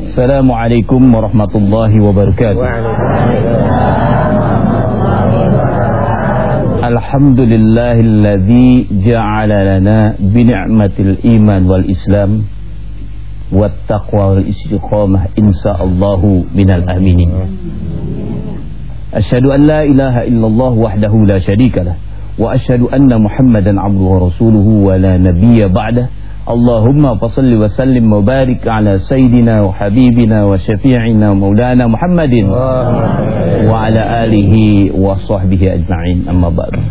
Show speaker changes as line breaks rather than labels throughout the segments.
السلام عليكم ورحمة الله وبركاته. الحمد لله الذي جعل لنا بنعمة الإيمان والإسلام والتقوى والاستقامة إن شاء الله من الآمنين. أشهد أن لا إله إلا الله وحده لا شريك له وأشهد أن محمدا عبده ورسوله ولا نبي بعده Allahumma fasalli wa sallim mubarik ala sayyidina wa habibina wa syafi'ina wa maulana Muhammadin wa ala alihi wa sahbihi ajma'in amma ba'du.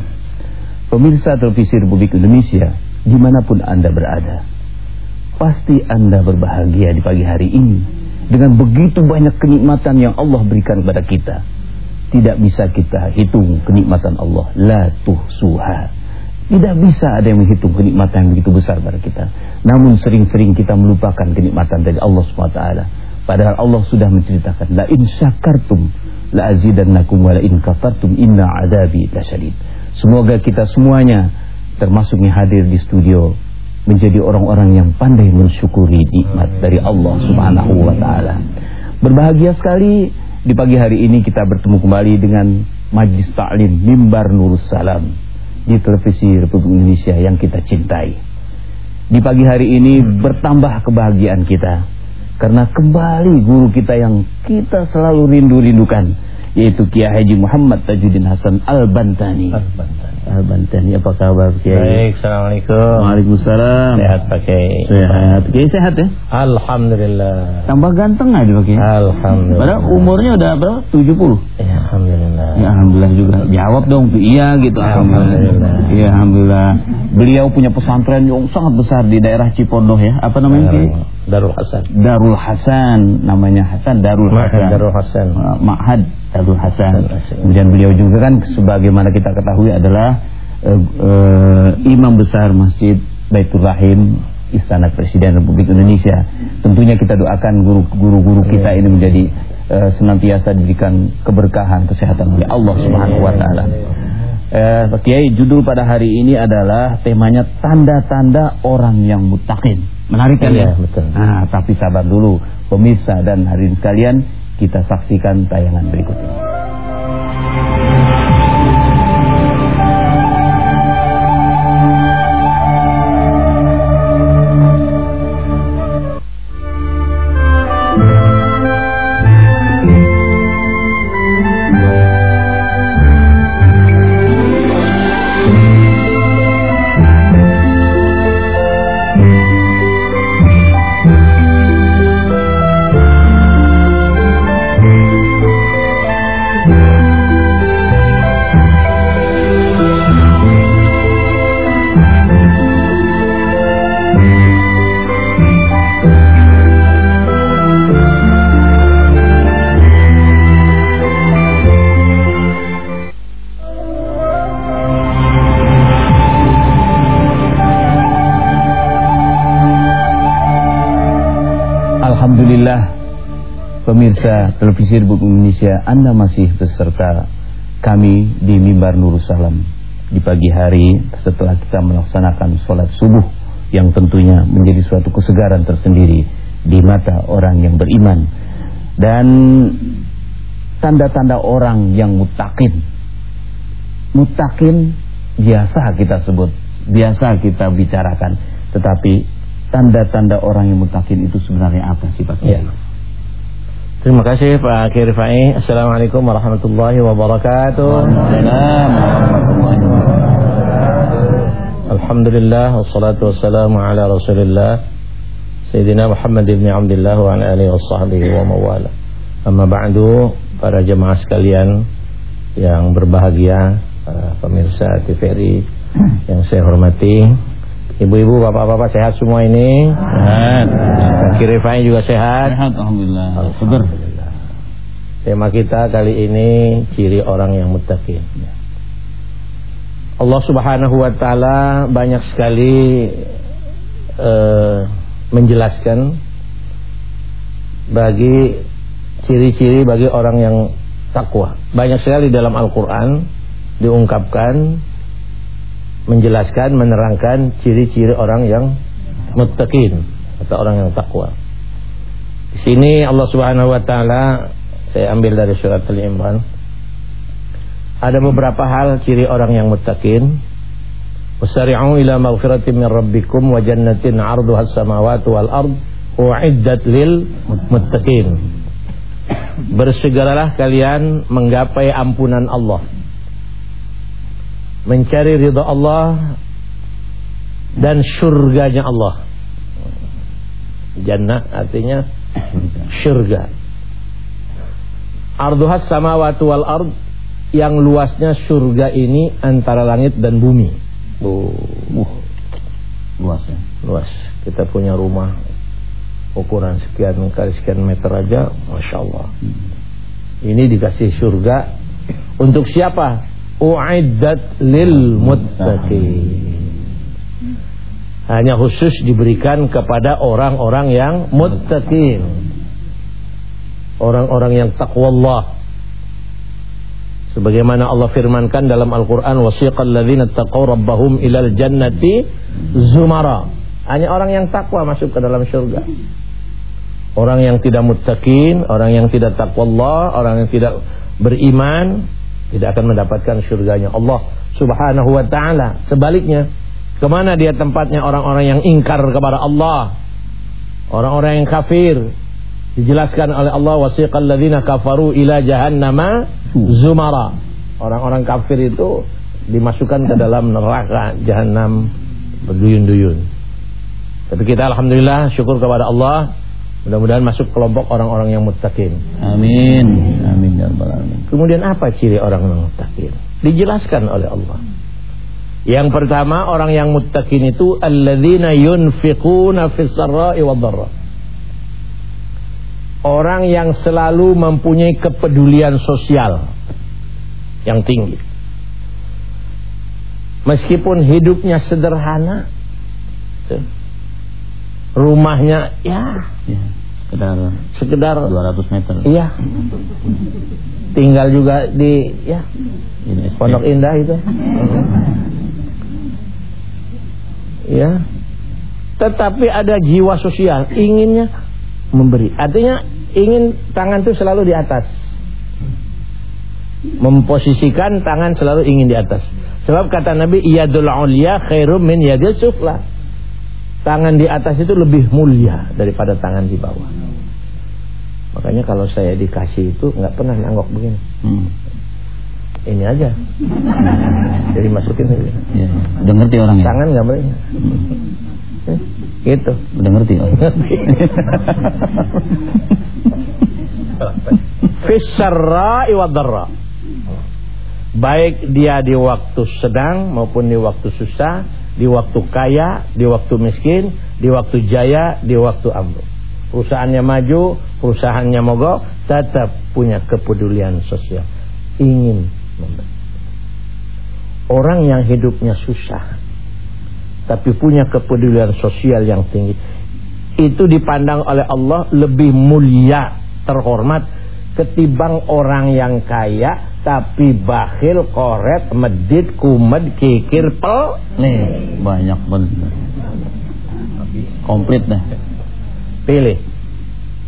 Pemirsa televisi Republik Indonesia, di mana pun Anda berada, pasti Anda berbahagia di pagi hari ini dengan begitu banyak kenikmatan yang Allah berikan kepada kita. Tidak bisa kita hitung kenikmatan Allah, la tuh suha tidak bisa ada yang menghitung kenikmatan yang begitu besar pada kita. Namun sering-sering kita melupakan kenikmatan dari Allah SWT. Padahal Allah sudah menceritakan. La in syakartum la azidannakum wa la in kafartum inna adabi lasyadid. Semoga kita semuanya termasuk yang hadir di studio menjadi orang-orang yang pandai mensyukuri nikmat dari Allah Subhanahu wa. Berbahagia sekali di pagi hari ini kita bertemu kembali dengan Majlis Ta'lim Mimbar Nurus Salam di televisi Republik Indonesia yang kita cintai. Di pagi hari ini bertambah kebahagiaan kita karena kembali guru kita yang kita selalu rindu-rindukan yaitu Kiai Haji Muhammad Tajuddin Hasan Al-Bantani.
Al-Bantani.
Al-Bantani apa kabar Kiai?
Baik, Assalamualaikum.
Waalaikumsalam.
Sehat Pak Kiai.
Sehat. Kiai sehat ya?
Alhamdulillah.
Tambah ganteng aja Pak Kiai.
Alhamdulillah.
Padahal umurnya udah berapa? 70.
Ya, Alhamdulillah.
Ya alhamdulillah juga. Jawab dong tuh iya gitu.
Alhamdulillah.
Iya alhamdulillah. Beliau punya pesantren yang sangat besar di daerah Cipondoh ya. Apa namanya Kiai?
Darul Hasan.
Darul Hasan namanya Hasan Darul
Ma'had
Hasan.
Darul Hasan.
Ma'had. Darul Hasan. Kemudian beliau juga kan sebagaimana kita ketahui adalah uh, uh, imam besar Masjid Baitur Rahim Istana Presiden Republik Indonesia. Tentunya kita doakan guru-guru kita ini menjadi uh, senantiasa diberikan keberkahan, kesehatan oleh Allah Subhanahu wa taala. Eh, Pak Kiai, judul pada hari ini adalah temanya tanda-tanda orang yang mutakin. Menarik kan ya?
Iya, betul.
Nah, tapi sabar dulu pemirsa dan hadirin sekalian, kita saksikan tayangan berikut ini. Pemirsa televisi Republik Indonesia Anda masih beserta kami di Mimbar Nurul Salam Di pagi hari setelah kita melaksanakan sholat subuh Yang tentunya menjadi suatu kesegaran tersendiri Di mata orang yang beriman Dan tanda-tanda orang yang mutakin Mutakin biasa kita sebut Biasa kita bicarakan Tetapi tanda-tanda orang yang mutakin itu sebenarnya apa sih Pak?
Ya. Terima kasih Pak Kiai Rifai. Assalamualaikum warahmatullahi wabarakatuh.
Waalaikumsalam warahmatullahi wabarakatuh.
Alhamdulillah wassalatu wassalamu ala Rasulillah Sayyidina Muhammad ibn Abdullah wa ala alihi washabbihi wa mawala. Amma ba'du para jemaah sekalian yang berbahagia, para pemirsa TVRI yang saya hormati, Ibu-ibu, bapak-bapak sehat semua ini?
Sehat.
Kiri Rifai juga sehat?
Sehat alhamdulillah.
Alhamdulillah. Tema kita kali ini ciri orang yang muttaqin. Allah Subhanahu wa taala banyak sekali eh, menjelaskan bagi ciri-ciri bagi orang yang takwa. Banyak sekali dalam Al-Qur'an diungkapkan menjelaskan menerangkan ciri-ciri orang yang muttaqin. atau orang yang takwa. Di sini Allah Subhanahu wa taala saya ambil dari surat Al-Imran. Ada beberapa hal ciri orang yang muttaqin. Wasari'u ila maghfiratin min rabbikum wa jannatin 'arduha as-samawati wal ard u'iddat lil muttaqin. Bersegeralah kalian menggapai ampunan Allah. Mencari ridha Allah dan surganya Allah. Jannah artinya surga. Arduhas samawati wal ard yang luasnya surga ini antara langit dan bumi.
Oh, uh, luas ya.
Luas. Kita punya rumah ukuran sekian kali sekian meter aja, masya Allah. Ini dikasih surga untuk siapa? Uiddat lil muttaqin hanya khusus diberikan kepada orang-orang yang muttaqin. Orang-orang yang takwa Allah. Sebagaimana Allah firmankan dalam Al-Qur'an wasiqal ladzina taqaw rabbahum ilal jannati zumara. Hanya orang yang takwa masuk ke dalam surga. Orang yang tidak muttaqin, orang yang tidak takwa Allah, orang yang tidak beriman tidak akan mendapatkan surganya Allah Subhanahu wa taala. Sebaliknya, Ke mana dia tempatnya orang-orang yang ingkar kepada Allah Orang-orang yang kafir Dijelaskan oleh Allah Wasiqal ladhina kafaru ila jahannama Zumara. Orang-orang kafir itu Dimasukkan ke dalam neraka Jahannam Berduyun-duyun. Tapi kita Alhamdulillah Syukur kepada Allah Mudah-mudahan masuk kelompok orang-orang yang muttaqin.
Amin. Amin ya
Kemudian apa ciri orang yang muttaqin? Dijelaskan oleh Allah. Yang pertama orang yang muttaqin itu alladzina yunfiquna fis sarra'i wad dharra. Orang yang selalu mempunyai kepedulian sosial yang tinggi. Meskipun hidupnya sederhana, rumahnya ya,
ya sekedar
sekedar
200 meter.
Iya. Tinggal juga di ya Pondok Indah itu ya tetapi ada jiwa sosial inginnya memberi. Artinya ingin tangan itu selalu di atas. Memposisikan tangan selalu ingin di atas. Sebab kata Nabi iyadul ulia khairum min yadil sufla. Tangan di atas itu lebih mulia daripada tangan di bawah. Makanya kalau saya dikasih itu nggak pernah nanggok begini. Hmm ini aja. Jadi masukin aja.
Ya, udah ngerti orangnya
tangan nggak boleh. Eh, gitu.
Udah ngerti oh.
fisarra iwadarra baik dia di waktu sedang maupun di waktu susah di waktu kaya di waktu miskin di waktu jaya di waktu ambruk perusahaannya maju perusahaannya mogok tetap punya kepedulian sosial. Ingin Orang yang hidupnya susah tapi punya kepedulian sosial yang tinggi itu dipandang oleh Allah lebih mulia, terhormat ketimbang orang yang kaya tapi bakhil, koret, medit, kumed, kikir, pel.
Nih, banyak banget. Komplit dah.
Pilih.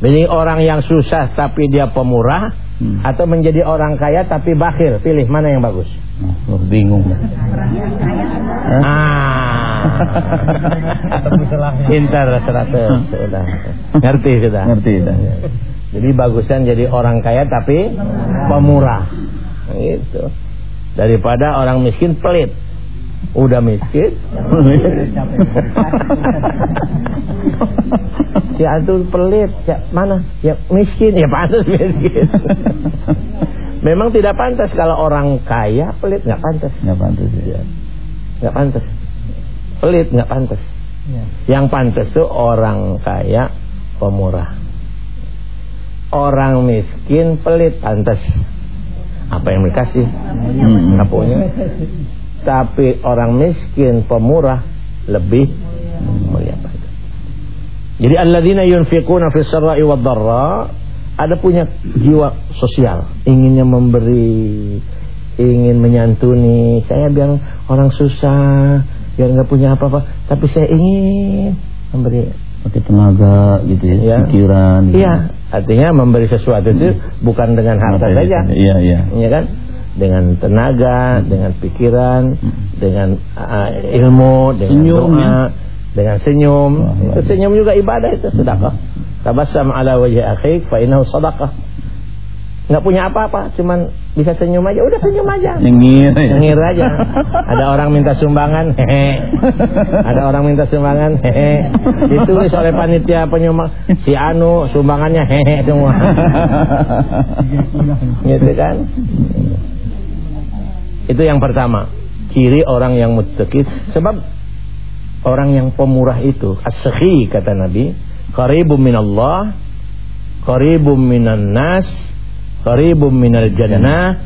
Ini orang yang susah tapi dia pemurah hmm. atau menjadi orang kaya tapi bakhil, pilih mana yang bagus?
Oh, bingung.
Ah. Pintar seratus sudah. Ngerti sudah.
Ngerti sudah.
Jadi bagusan jadi orang kaya tapi pemurah. Gitu. Daripada orang miskin pelit. Udah miskin. si antum pelit, ya mana? Ya miskin, ya pantas miskin. Memang tidak pantas kalau orang kaya pelit nggak pantas.
Nggak pantas ya.
Nggak pantas. Pelit nggak pantas. Ya. Yang pantas tuh orang kaya pemurah. Orang miskin pelit pantas. Apa yang dikasih? Hmm. Tapi orang miskin pemurah lebih. Jadi alladzina yunfiquna fis sarai wad dharra ada punya jiwa sosial, inginnya memberi, ingin menyantuni. Saya biar orang susah, biar nggak punya apa-apa, tapi saya ingin memberi.
pakai tenaga gitu ya,
Ya.
pikiran. gitu.
Iya, artinya memberi sesuatu itu bukan dengan harta
Materi.
saja.
Iya, iya.
ya kan dengan tenaga, dengan pikiran, dengan uh, ilmu, dengan
Senyum,
doa. Dengan senyum. Itu senyum juga ibadah itu sedekah. Tabassam ala wajhi akhik fa innahu sadaqah. Enggak punya apa-apa, cuman bisa senyum aja. Udah senyum aja.
Nyengir.
Nyengir aja. Ada orang minta sumbangan, hehe. Ada orang minta sumbangan, hehe. Ditulis oleh panitia penyumbang si Anu sumbangannya hehe semua. gitu kan? Itu yang pertama. Ciri orang yang muttaqi sebab orang yang pemurah itu as-sakhi kata Nabi, qaribum minallah, qaribum minan nas, qaribum minal jannah,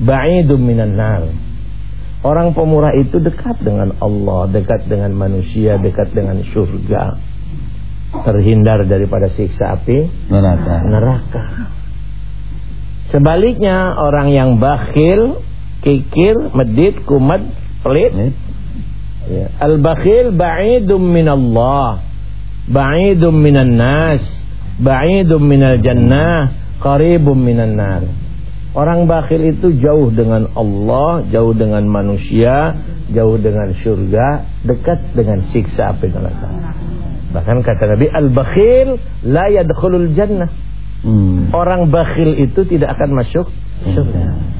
ba'idum minan nar. Orang pemurah itu dekat dengan Allah, dekat dengan manusia, dekat dengan surga. Terhindar daripada siksa api
Neraka.
neraka. Sebaliknya orang yang bakhil, kikir, medit, kumat, pelit, ya. al-bakhil ba'idum minallah, ba'idum minan nas, ba'idum minal jannah, qaribum minan nar. Orang bakhil itu jauh dengan Allah, jauh dengan manusia, jauh dengan surga, dekat dengan siksa api neraka. Bahkan kata Nabi, al-bakhil la yadkhulul jannah.
Hmm.
Orang bakhil itu tidak akan masuk surga.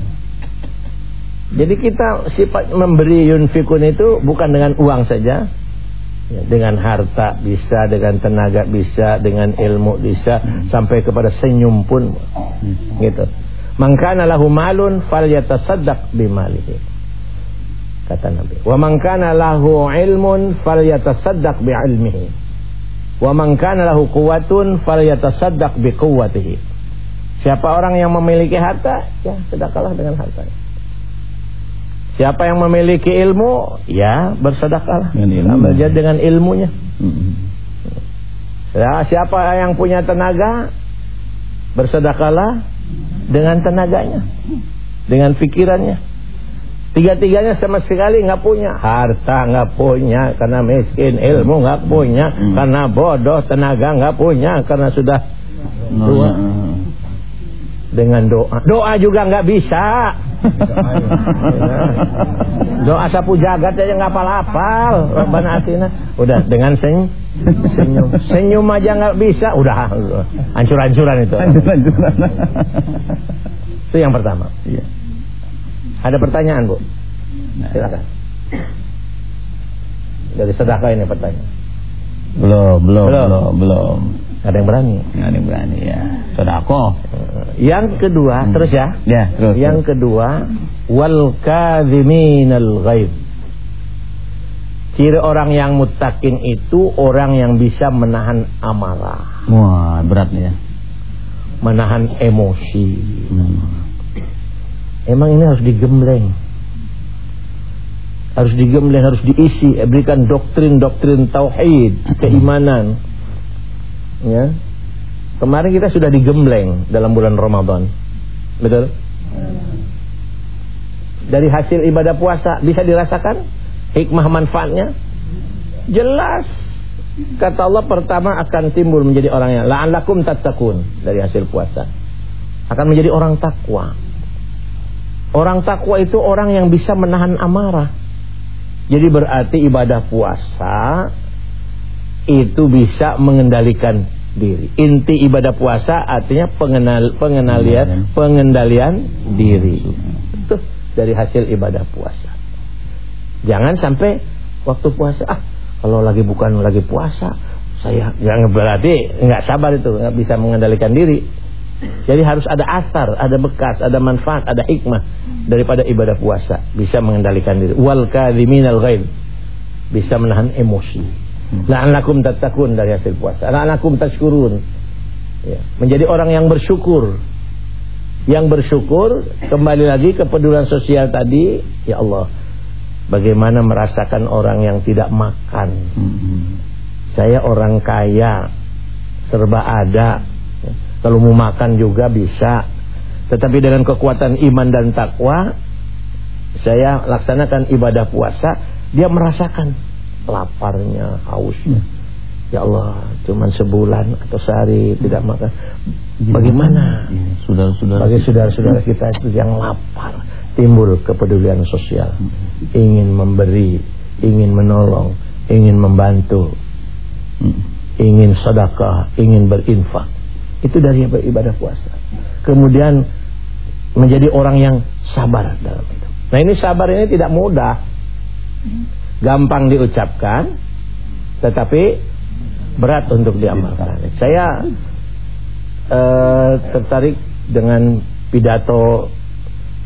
Jadi kita sifat memberi yunfikun itu bukan dengan uang saja. Ya, dengan harta bisa, dengan tenaga bisa, dengan ilmu bisa, sampai kepada senyum pun gitu. Mangkana lahu malun falyatasaddaq bimalihi. Kata Nabi. Wa man kana lahu ilmun falyatasaddaq bi'ilmihi. Wa man kana lahu quwwatun falyatasaddaq biquwwatihi. Siapa orang yang memiliki harta, ya sedekahlah dengan hartanya. Siapa yang memiliki ilmu, ya bersedekahlah. Belajar dengan ilmunya.
Hmm.
Ya, siapa yang punya tenaga, bersedekahlah dengan tenaganya, dengan pikirannya. Tiga-tiganya sama sekali nggak punya harta, nggak punya karena miskin, ilmu nggak punya
Hmm.
karena bodoh, tenaga nggak punya karena sudah tua. Dengan doa, doa juga nggak bisa. Doa sapu jagat aja nggak apal-apal. Rabbana atina. Udah dengan senyum, senyum, senyum aja nggak bisa. Udah hancur-hancuran itu.
Lanjut-lanjutan.
Itu yang pertama.
Iya.
Ada pertanyaan bu? Silakan. Dari sedekah ini pertanyaan.
Belum, belum,
Belum.
belum, belum.
Ada yang berani?
Nggak ada yang berani ya. Sodako.
Yang kedua, terus ya.
Ya, terus.
Yang kedua, wal kadhiminal ghaib. Ciri orang yang muttaqin itu orang yang bisa menahan amarah,
Wah, berat nih ya.
menahan emosi.
Hmm.
Emang ini harus digembleng. Harus digembleng, harus diisi, berikan doktrin-doktrin tauhid, keimanan. Ya. Kemarin kita sudah digembleng dalam bulan Ramadan. Betul? Dari hasil ibadah puasa bisa dirasakan hikmah manfaatnya? Jelas. Kata Allah pertama akan timbul menjadi orang yang la'allakum tattaqun dari hasil puasa. Akan menjadi orang takwa. Orang takwa itu orang yang bisa menahan amarah. Jadi berarti ibadah puasa itu bisa mengendalikan diri. Inti ibadah puasa artinya pengenal pengenalian pengendalian diri. Itu dari hasil ibadah puasa. Jangan sampai waktu puasa ah kalau lagi bukan lagi puasa saya yang berarti nggak sabar itu nggak bisa mengendalikan diri. Jadi harus ada asar, ada bekas, ada manfaat, ada hikmah daripada ibadah puasa bisa mengendalikan diri. Wal kadhiminal ghaib bisa menahan emosi. La'allakum tattaqun dari hasil puasa. La'allakum tashkurun. Ya, menjadi orang yang bersyukur. Yang bersyukur kembali lagi kepedulian sosial tadi, ya Allah. Bagaimana merasakan orang yang tidak makan.
Hmm.
Saya orang kaya, serba ada. Ya, Kalau mau makan juga bisa. Tetapi dengan kekuatan iman dan takwa, saya laksanakan ibadah puasa, dia merasakan laparnya, hausnya. Ya Allah, cuman sebulan atau sehari tidak makan. Bagaimana?
Saudara-saudara
Bagi saudara-saudara kita itu yang lapar, timbul kepedulian sosial, ingin memberi, ingin menolong, ingin membantu,
Mm.
ingin sedekah, ingin berinfak. Itu dari ibadah puasa. Kemudian menjadi orang yang sabar dalam hidup. Nah ini sabar ini tidak mudah, gampang diucapkan, tetapi berat untuk diamalkan. Saya eh, tertarik dengan pidato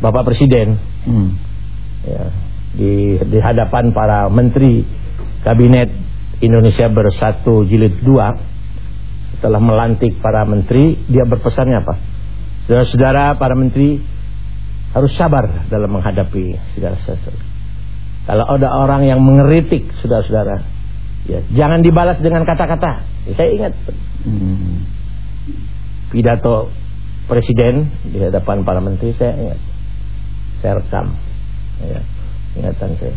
Bapak Presiden
Mm.
ya, di di hadapan para menteri kabinet Indonesia Bersatu Jilid 2 setelah melantik para menteri dia berpesannya apa? Saudara-saudara para menteri harus sabar dalam menghadapi segala sesuatu. Kalau ada orang yang mengeritik saudara-saudara, ya jangan dibalas dengan kata-kata. Ya, saya ingat
Mm.
pidato presiden di hadapan para menteri saya ingat saya rekam ya, ingatan saya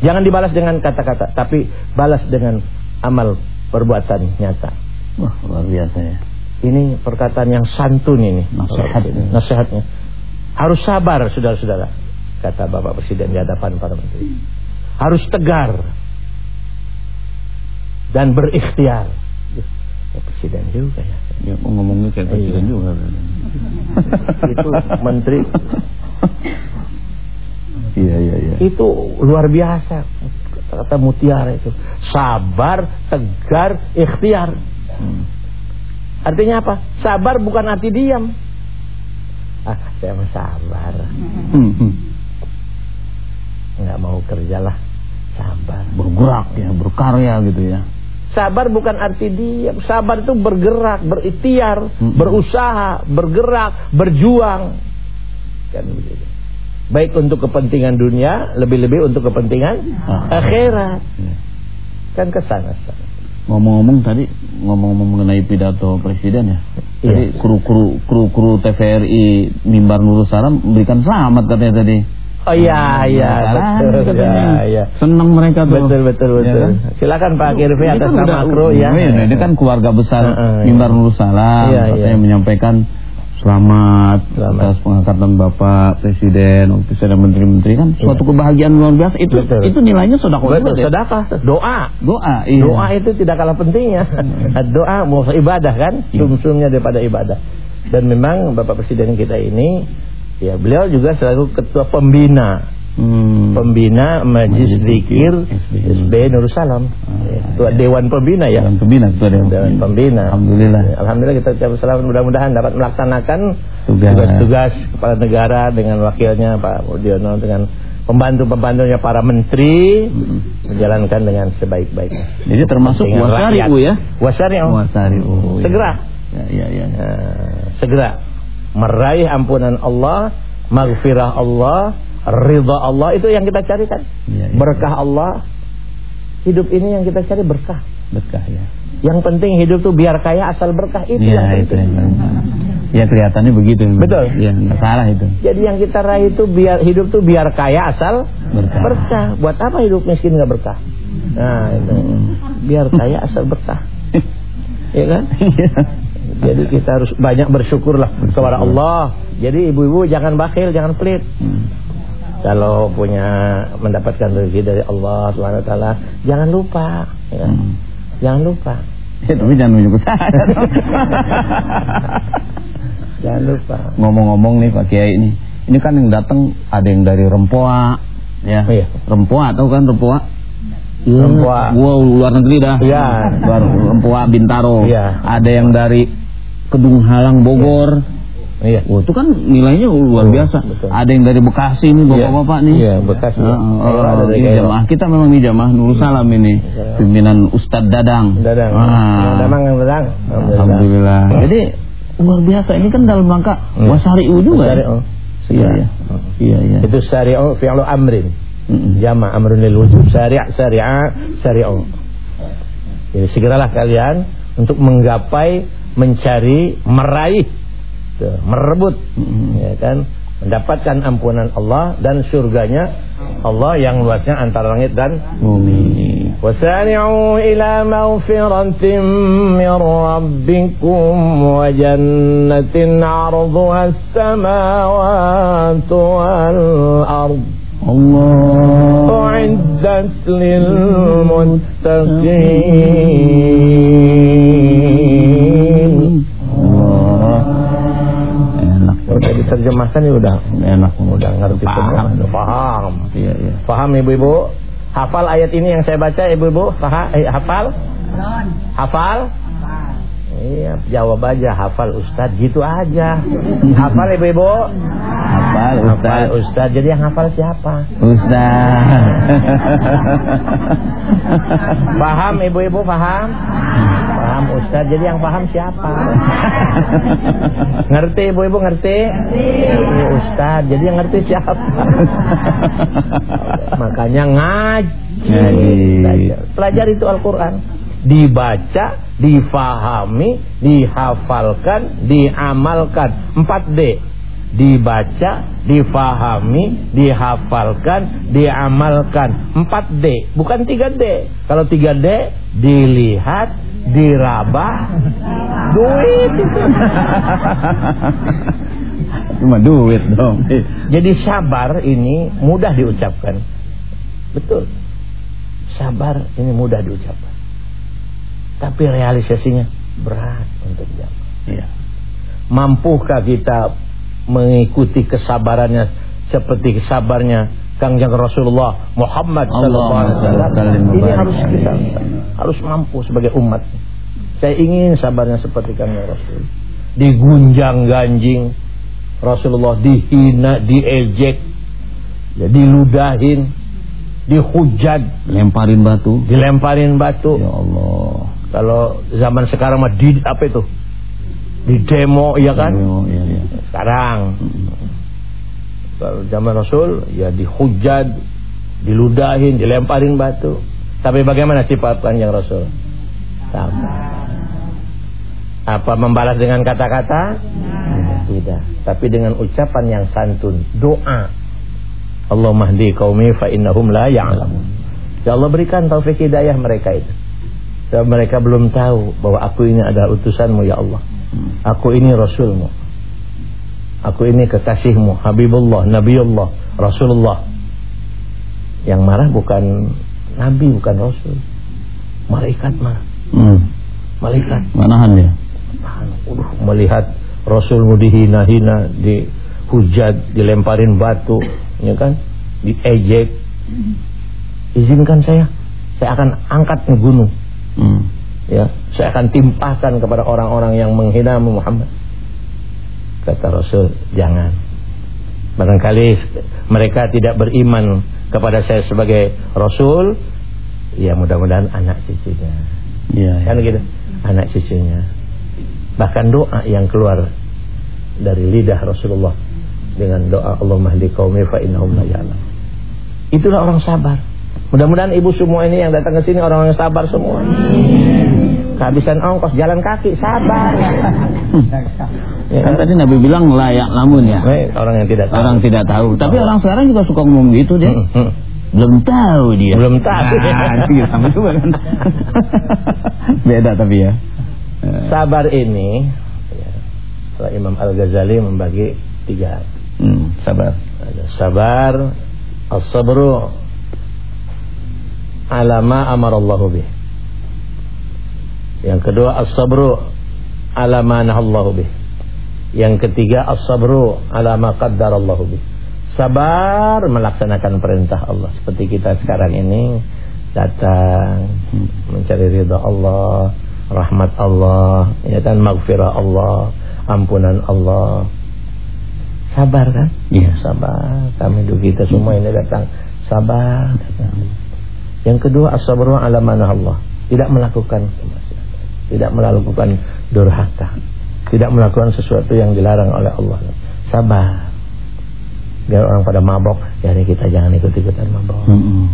jangan dibalas dengan kata-kata tapi balas dengan amal perbuatan nyata
Wah, luar biasa ya.
ini perkataan yang santun ini
Nasihat.
nasihatnya harus sabar saudara-saudara kata bapak presiden di hadapan para menteri harus tegar dan berikhtiar ya, presiden juga ya
Ya, ngomongnya kayak presiden
Iya.
juga.
itu menteri
Iya, iya, iya.
itu luar biasa kata mutiara itu sabar tegar ikhtiar
Mm.
artinya apa sabar bukan arti diam ah saya sabar
Mm, mm.
Nggak mau kerjalah sabar
Bergerak ya, berkarya gitu ya.
sabar bukan arti diam sabar itu bergerak berikhtiar
Mm-mm.
berusaha bergerak berjuang kan begitu baik untuk kepentingan dunia lebih-lebih untuk kepentingan
Ah.
akhirat
Iya.
kan ke sana sana
Ngomong-ngomong tadi ngomong-ngomong mengenai pidato presiden ya. Tadi
Iya.
kru-kru kru-kru TVRI Mimbar Nurul Salam memberikan selamat katanya tadi.
Oh iya iya
Salam
betul
katanya.
ya, iya.
Senang mereka tuh.
Betul betul
Ya
betul.
kan?
Silakan Pak Kirfi
Ini
atas
kan
nama kru ya.
Iya, ini kan keluarga besar
iya.
Mimbar
Iya,
katanya
iya.
menyampaikan selamat,
Selamat.
atas pengangkatan Bapak Presiden, ada menteri-menteri kan suatu kebahagiaan luar biasa. Itu
Iya. Betul.
itu nilainya sedekah
Betul,
ya.
sedekah, doa.
Doa, iya.
Doa itu tidak kalah pentingnya. doa mau ibadah kan,
Iya.
sumsumnya daripada ibadah. Dan memang Bapak Presiden kita ini ya beliau juga selaku ketua pembina
Hmm.
pembina Majelis Zikir SB Nurul Salam. Ya, ketua Dewan Pembina ya.
Dewan Pembina, Ketua Dewan
Dewan
Pembina. Alhamdulillah.
Ya, Alhamdulillah kita ucap selamat mudah-mudahan dapat melaksanakan
Tugas.
tugas-tugas kepala negara dengan wakilnya Pak Budiono dengan pembantu-pembantunya para menteri
Mm-mm.
menjalankan dengan sebaik-baiknya.
Jadi termasuk wasari'u ya?
Wasari'u.
Wasari'u. ya.
Segera.
Ya, ya, ya.
Nah, segera meraih ampunan Allah, maghfirah Allah, ridha Allah itu yang kita carikan.
Ya, ya.
Berkah Allah. Hidup ini yang kita cari berkah.
Berkah ya.
Yang penting hidup tuh biar kaya asal berkah itu yang
Ya, itu
penting.
yang Ya kelihatannya begitu.
Betul.
Ya, salah itu.
Jadi yang kita raih itu biar hidup tuh biar kaya asal
Berkah.
Buat apa hidup miskin nggak berkah? Nah, itu. Biar kaya asal berkah. ya kan?
Iya.
Jadi kita harus banyak bersyukurlah kepada Allah. Jadi ibu-ibu jangan bakhil, jangan pelit.
Hmm.
Kalau punya mendapatkan rezeki dari Allah Subhanahu wa taala, jangan lupa, ya.
Hmm.
Jangan lupa.
Ya, tapi jangan nunjuk saya.
Jangan lupa.
Ngomong-ngomong nih Pak Kiai ini, ini kan yang datang ada yang dari Rempoa, ya.
Iya.
Rempoa tahu kan Rempoa?
Rempoa.
Wow, luar negeri dah.
Iya.
Luar Rempoa Bintaro.
Iya.
Ada yang dari Kedung Halang Bogor.
Iya.
Wah, itu kan nilainya luar
Oh,
biasa.
betul.
Ada yang dari Bekasi nih Bapak-bapak nih.
Iya, Bekasi.
Heeh,
Oh, ada dari
ini
Kairo.
jamaah kita memang di jamaah Nurul Salam ini.
Iya.
Pimpinan Ustadz Dadang.
Dadang.
Ah.
Dadang, yang dadang.
Alhamdulillah. Jadi luar biasa ini kan dalam rangka
Hmm.
wasari'u juga. ya?
Syari'u.
Iya, iya. Iya, iya.
Itu syari'u fi'lu amrin.
Mm-mm.
Jama' amrun lil wujub. Syari' syari'a syari'u. Jadi segeralah kalian untuk menggapai, mencari, meraih, tuh, merebut,
Mm-mm.
ya kan, mendapatkan ampunan Allah dan surganya Allah yang luasnya antara langit dan
Bumi.
وسارعوا إلى مغفرة من ربكم وجنة عرضها السماوات والأرض
الله
أعدت للمتقين Diterjemahkan ya udah
enak
udah ngerti
paham
semua. Paham.
iya iya
Paham ibu-ibu? Hafal ayat ini yang saya baca ibu-ibu? Paham? Eh, hafal? Hafal? Iya, jawab aja hafal Ustad gitu aja. Hafal ibu-ibu?
hafal
Hafal
Ustaz
Ustad. Jadi yang hafal siapa?
Ustaz
Paham ibu-ibu paham? Paham Ustad. Jadi yang paham siapa? Ngerti ibu-ibu ngerti? Ngerti. Ustad. Jadi yang ngerti siapa? Makanya ngaji.
Ngaji.
Pelajari itu Al-Quran. Dibaca, difahami, dihafalkan, diamalkan. 4D. Dibaca, difahami, dihafalkan, diamalkan. 4D. Bukan 3D. Kalau 3D, dilihat, diraba, duit.
cuma duit dong
Jadi sabar ini mudah diucapkan. Betul. Sabar ini mudah diucapkan. Tapi realisasinya berat untuk jamaah.
iya
Mampukah kita mengikuti kesabarannya seperti sabarnya Kangjeng Rasulullah Muhammad sallallahu alaihi wasallam?
wa
Ini harus kita harus mampu sebagai umat. Saya ingin sabarnya seperti Kangjeng Rasul. Digunjang-ganjing Rasulullah dihina, diejek, ya, diludahin, dihujat,
lemparin batu
dilemparin batu.
ya Allah
Kalau zaman sekarang mah di apa itu? Di demo ya kan?
Oh, iya iya
Sekarang kalau zaman Rasul ya dihujat, diludahin, dilemparin batu. Tapi bagaimana sifat panjang Rasul? Sabar. Apa membalas dengan kata-kata? Tidak. Tapi dengan ucapan yang santun, doa. Allah mahdi qaumi fa innahum la ya'lamun. Ya Allah berikan taufik hidayah mereka itu. Sebab mereka belum tahu bahwa aku ini adalah utusanmu ya Allah. Aku ini Rasulmu. Aku ini kekasihmu, Habibullah, Nabiullah, Rasulullah. Yang marah bukan Nabi, bukan Rasul. Malaikat marah.
hmm.
Malaikat.
manahan dia
Udah, melihat Rasulmu dihina-hina, dihujat, dilemparin batu, ya kan? Diejek. Izinkan saya, saya akan angkat gunung.
hmm.
Ya, saya akan timpahkan kepada orang-orang yang menghina Muhammad. Kata Rasul, jangan. Barangkali mereka tidak beriman kepada saya sebagai Rasul, ya mudah-mudahan anak cucunya.
iya iya.
Kan gitu, anak cucunya. Bahkan doa yang keluar dari lidah Rasulullah dengan doa Allahumma hdi qaumi fa innahum la ya'lam. Itulah orang sabar. Mudah-mudahan ibu semua ini yang datang ke sini orang yang sabar semua. Kehabisan ongkos jalan kaki sabar. Ya
kan tadi Nabi bilang layak lamun ya
orang yang tidak tahu.
orang tidak tahu tapi orang sekarang juga suka ngomong gitu deh
Hmm, hmm.
belum tahu dia
Belum tahu.
nah, sama juga kan beda tapi ya
Sabar ini ya, kalau Imam Al-Ghazali membagi tiga.
hmm, sabar
Ada sabar, as-sabru ala ma amarallahu bih. Yang kedua as-sabru ala ma nahallahu bih. Yang ketiga as-sabru ala ma qaddarallahu bih. Sabar melaksanakan perintah Allah seperti kita sekarang ini datang mencari ridha Allah, rahmat Allah, ya kan maghfirah Allah, ampunan Allah. Sabar kan?
Iya.
Sabar. Kami kita semua ini datang sabar. datang. Yang kedua as-sabru ala manah Allah. Tidak melakukan. Tidak melakukan durhaka. Tidak melakukan sesuatu yang dilarang oleh Allah. Sabar. Biar orang pada mabok, jadi kita jangan ikut-ikutan mabok.
Hmm.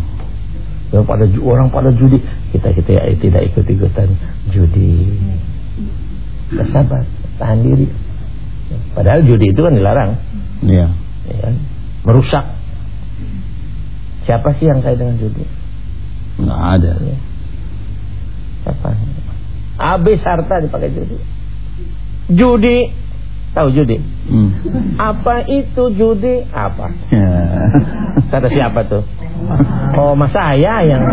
Biar pada orang pada judi, kita kita ya, tidak ikut-ikutan judi. Kita sabar, tahan diri. Padahal judi itu kan dilarang.
iya
ya kan? merusak. Siapa sih yang kaya dengan judi?
Nggak ada.
Ya. Siapa? Habis harta dipakai judi. Judi Tahu judi?
Hmm.
Apa itu judi? Apa?
Ya.
Kata siapa tuh? Oh, mas saya yang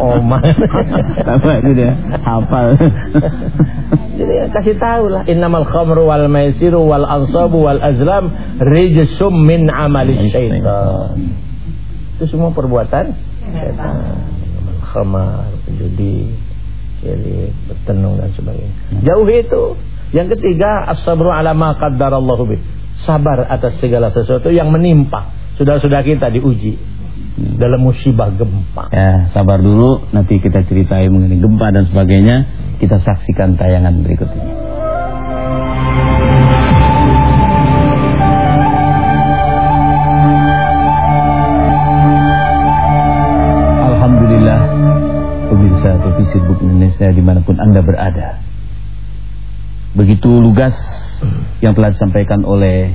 Oma.
Apa itu dia? Hafal.
Jadi kasih tahu lah innamal khamru wal maisiru wal ansabu wal azlam rijsum min amali syaitan. Itu semua perbuatan setan. Khamar, judi, jadi bertenung dan sebagainya. Jauhi itu. Yang ketiga, as-sabru ala ma qaddarallahu bih. Sabar atas segala sesuatu yang menimpa. Sudah-sudah kita diuji dalam musibah gempa.
Ya, sabar dulu. Nanti kita ceritai mengenai gempa dan sebagainya. Kita saksikan tayangan berikut ini. Indonesia di mana pun Anda berada Begitu lugas yang telah disampaikan oleh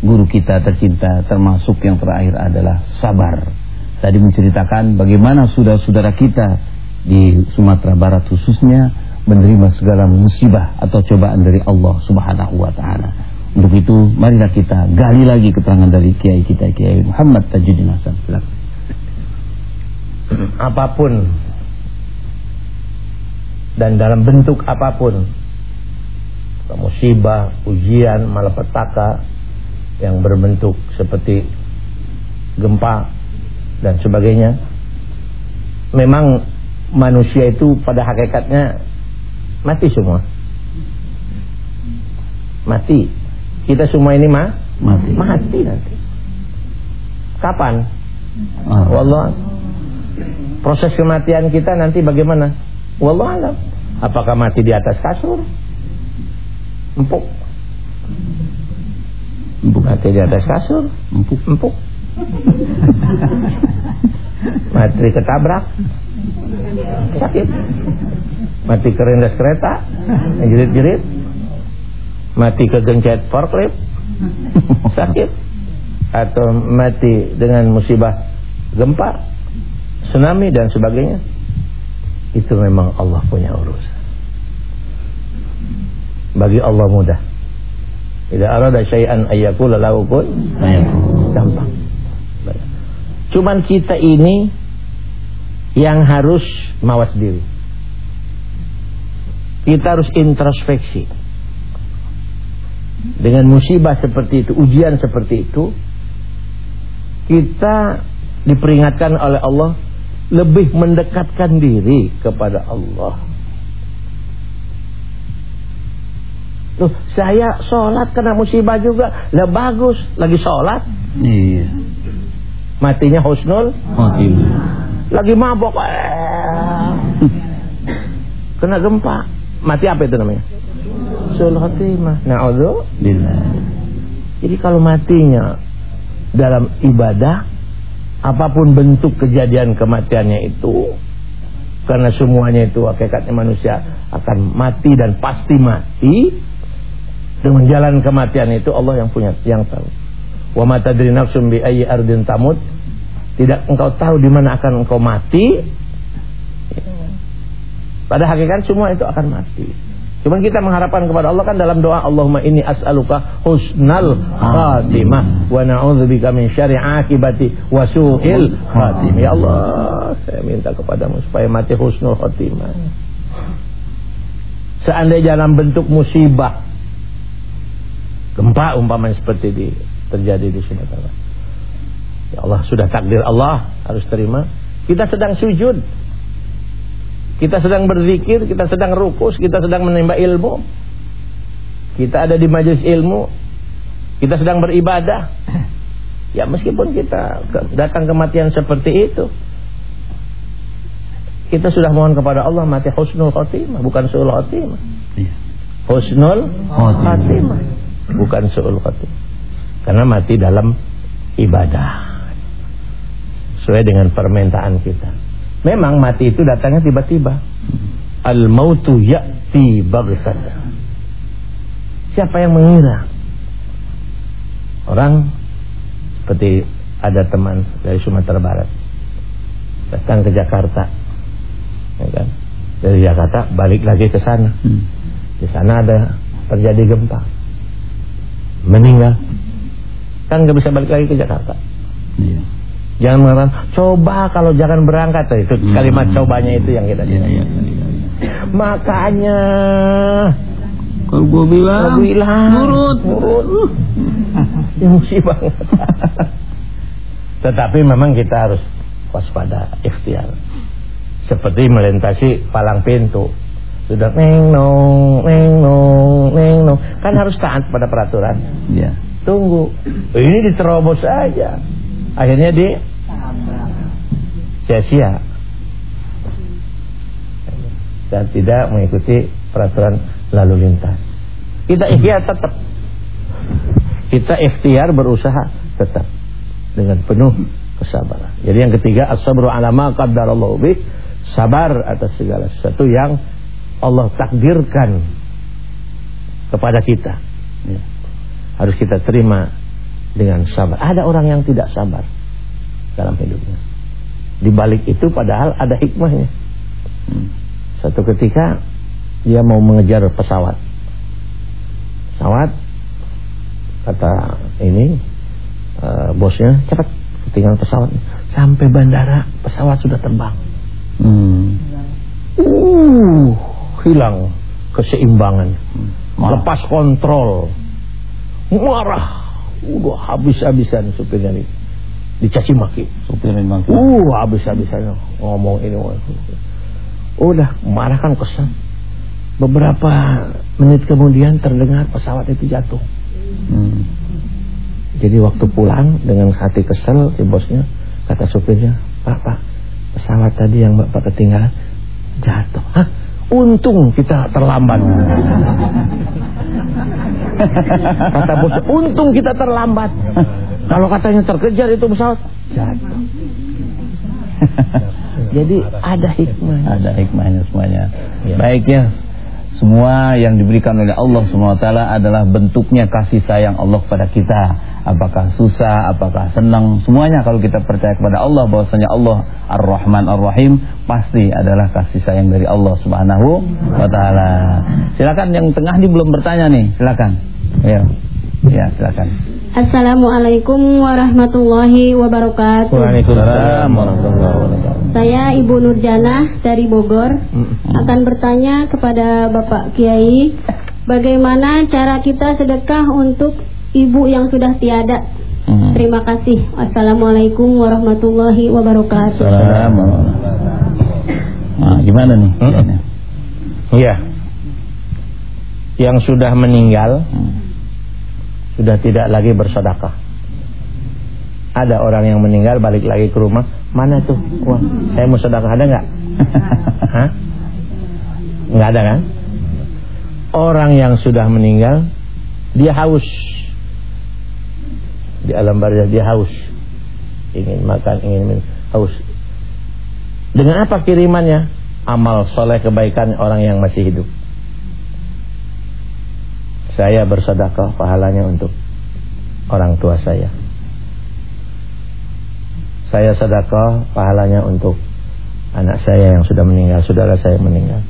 guru kita tercinta termasuk yang terakhir adalah sabar. Tadi menceritakan bagaimana saudara-saudara kita di Sumatera Barat khususnya menerima segala musibah atau cobaan dari Allah Subhanahu wa taala. Untuk itu marilah kita gali lagi keterangan dari kiai kita Kiai Muhammad Tajuddin Hasan.
Apa pun dan dalam bentuk apa pun musibah, ujian, malapetaka yang berbentuk seperti gempa dan sebagainya. Memang manusia itu pada hakikatnya mati semua. Mati. Kita semua ini mah
Mati.
Mati nanti. Kapan?
Ah.
Wallah. Proses kematian kita nanti bagaimana? Wallah alam. Apakah mati di atas kasur? Empuk.
Empuk.
Mati di atas kasur?
Empuk.
Empuk. Mati ketabrak? Sakit. Mati kerindas kereta? Jerit-jerit? Mati kegencet forklift? Sakit. Atau mati dengan musibah gempa, tsunami dan sebagainya. Itu memang Allah punya urusan. Bagi Allah mudah. Tidak arada syai'an ayyakula lahu kun gampang. Cuman kita ini yang harus mawas diri. Kita harus introspeksi. Dengan musibah seperti itu, ujian seperti itu, kita diperingatkan oleh Allah lebih mendekatkan diri kepada Allah. Tuh, saya sholat kena musibah juga. Lah bagus, lagi sholat.
Iya.
Matinya husnul.
Mati.
Lagi mabok. Eh. Kena gempa. Mati apa itu namanya? Sul khatimah.
Billah.
Jadi kalau matinya dalam ibadah, apa pun bentuk kejadian kematiannya itu, karena semuanya itu hakikatnya manusia akan mati dan pasti mati, dengan jalan kematian itu Allah yang punya yang tahu. Wa ma tadri nafsum bi ayyi ardin tamut. Tidak engkau tahu di mana akan engkau mati. Pada hakikat semua itu akan mati. Cuman kita mengharapkan kepada Allah kan dalam doa Allahumma inni as'aluka husnal khatimah wa na'udzubika min syarri akibati wa su'il khatimah. Ya Allah, saya minta kepadamu supaya mati husnul khatimah. Seandainya dalam bentuk musibah gempa umpamanya seperti di terjadi di Sumatera. Ya Allah sudah takdir Allah harus terima. Kita sedang sujud. Kita sedang berzikir, kita sedang rukus, kita sedang menimba ilmu. Kita ada di majelis ilmu. Kita sedang beribadah. Ya meskipun kita datang kematian seperti itu. Kita sudah mohon kepada Allah mati husnul khotimah, bukan suul khotimah.
Iya.
Husnul khotimah, bukan suul khotimah. Karena mati dalam ibadah. Sesuai dengan permintaan kita. Memang mati itu datangnya tiba-tiba. Al-mautu ya'ti baghtatan. Siapa yang mengira? Orang seperti ada teman dari Sumatera Barat. datang ke Jakarta ya kan dari Jakarta balik lagi ke sana
Hmm.
di sana ada terjadi gempa meninggal kan nggak bisa balik lagi ke Jakarta
Iya.
Jangan mengatakan coba kalau jangan berangkat. Itu
Hmm.
kalimat cobanya itu yang kita
Iya, iya, iya.
makanya.
Kalau gua bilang,
Gua bilang.
Nurut.
nurut. Emosi banget. Tetapi memang kita harus waspada ikhtiar. Seperti melintasi palang pintu. Sudah neng nong neng nong neng nong kan harus taat pada peraturan.
Iya.
tunggu. Ini diterobos aja akhirnya di sia-sia. Dan tidak mengikuti peraturan lalu lintas. Kita ikhtiar tetap. Kita ikhtiar berusaha tetap. Dengan penuh kesabaran. Jadi yang ketiga as-sabru ala ma sabar atas segala sesuatu yang Allah takdirkan kepada kita. Ya. harus kita terima dengan sabar. Ada orang yang tidak sabar dalam hidupnya. Di balik itu padahal ada hikmahnya.
Hmm.
satu ketika dia mau mengejar pesawat. Pesawat kata ini eh, bosnya cepat ketinggalan pesawat sampai bandara pesawat sudah terbang.
Hmm.
uh hilang keseimbangan.
Marah.
lepas kontrol. Marah udah habis-habisan supirnya nih dicaci maki.
Supir memang.
uh habis-habisan. Ngomong ini udah marah kan kesal beberapa menit kemudian terdengar pesawat itu jatuh.
Hmm.
jadi waktu pulang dengan hati kesel si bosnya kata supirnya pak pak pesawat tadi yang bapak ketinggalan jatuh. Hah? untung kita terlambat kata bos untung kita terlambat kalau katanya terkejar itu pesawat jatuh jadi ada hikmahnya
Ada hikmahnya semuanya.
Ya.
Baik ya. Semua yang diberikan oleh Allah SWT adalah bentuknya kasih sayang Allah kepada kita. Apakah susah, apakah senang, semuanya kalau kita percaya kepada Allah bahwasanya Allah Ar-Rahman Ar-Rahim pasti adalah kasih sayang dari Allah Subhanahu wa taala. Silakan yang tengah ini belum bertanya nih, silakan. Ya. Ya, silakan.
Assalamualaikum warahmatullahi wabarakatuh.
Waalaikumsalam warahmatullahi wabarakatuh
Saya Ibu Nurjana dari Bogor akan bertanya kepada Bapak Kiai, bagaimana cara kita sedekah untuk ibu yang sudah tiada?
Hmm.
Terima kasih. Wassalamualaikum warahmatullahi wabarakatuh.
Assalamualaikum. Nah, gimana nih?
Hmm. Iya Yang sudah meninggal
Hmm.
Sudah tidak lagi bersodakah Ada orang yang meninggal balik lagi ke rumah Mana tuh uang Saya mau sedekah ada nggak? Hah? Nggak ada kan? Orang yang sudah meninggal Dia haus Di alam barzah dia haus. Ingin makan, ingin minum Haus. Dengan apa kirimannya? Amal soleh kebaikan orang yang masih hidup. Saya bersedekah pahalanya untuk orang tua saya. Saya sedekah pahalanya untuk anak saya yang sudah meninggal, saudara saya meninggal.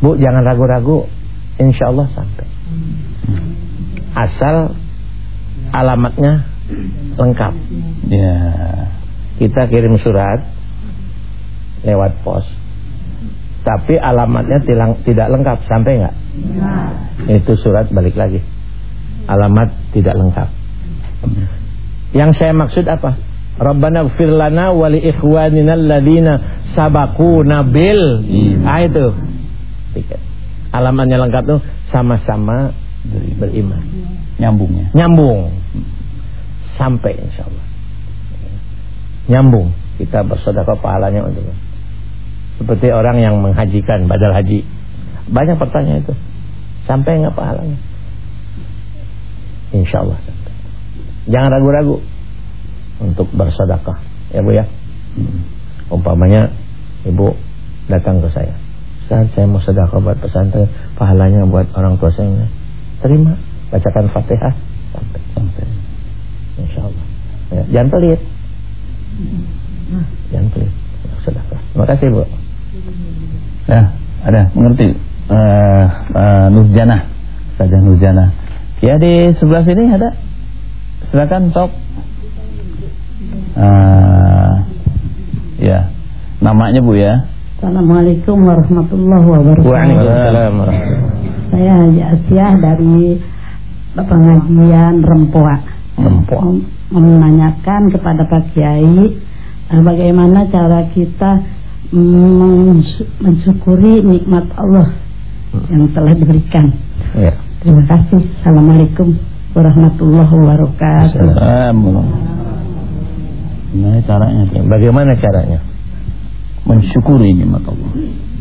Bu jangan ragu-ragu. Insya Allah sampai. Asal alamatnya lengkap
Ya.
Kita kirim surat Lewat pos Tapi alamatnya tilang, tidak lengkap Sampai nggak? Itu surat balik lagi Alamat tidak lengkap Yang saya maksud apa? Rabbana gfir lana wa li ikhwanina alladhina sabaquna bil
Iman.
Ah itu Tiket. Alamatnya lengkap tuh sama-sama beriman
Nyambungnya.
nyambung sampai insya Allah nyambung kita bersedekah pahalanya untuk seperti orang yang menghajikan badal haji. Banyak pertanyaan itu. Sampai nggak pahalanya? Insya Allah jangan ragu-ragu untuk bersedekah. Ya bu ya? Umpamanya ibu datang ke saya. Ustaz saya mau sedekah buat pesantren. Pahalanya buat orang tua saya. Terima. Bacakan fatihah. Sampai
Sampai.
Insya Allah ya, Jangan pelit. Jangan pelit. Sedekah. Terima kasih, Bu.
Ya, ada mengerti uh, uh, Nurjana saja Nurjana ya di sebelah sini ada? Silakan sok uh, ya. Namanya Bu ya.
Assalamualaikum warahmatullahi wabarakatuh.
Waalaikumsalam
saya Haji Asyah dari pengajian Rempoa
Rempoa
menanyakan kepada Pak Kiai bagaimana cara kita mensyukuri nikmat Allah yang telah diberikan. Ya. Terima kasih. Assalamualaikum warahmatullahi wabarakatuh.
Nah, caranya
bagaimana caranya?
Mensyukuri nikmat Allah.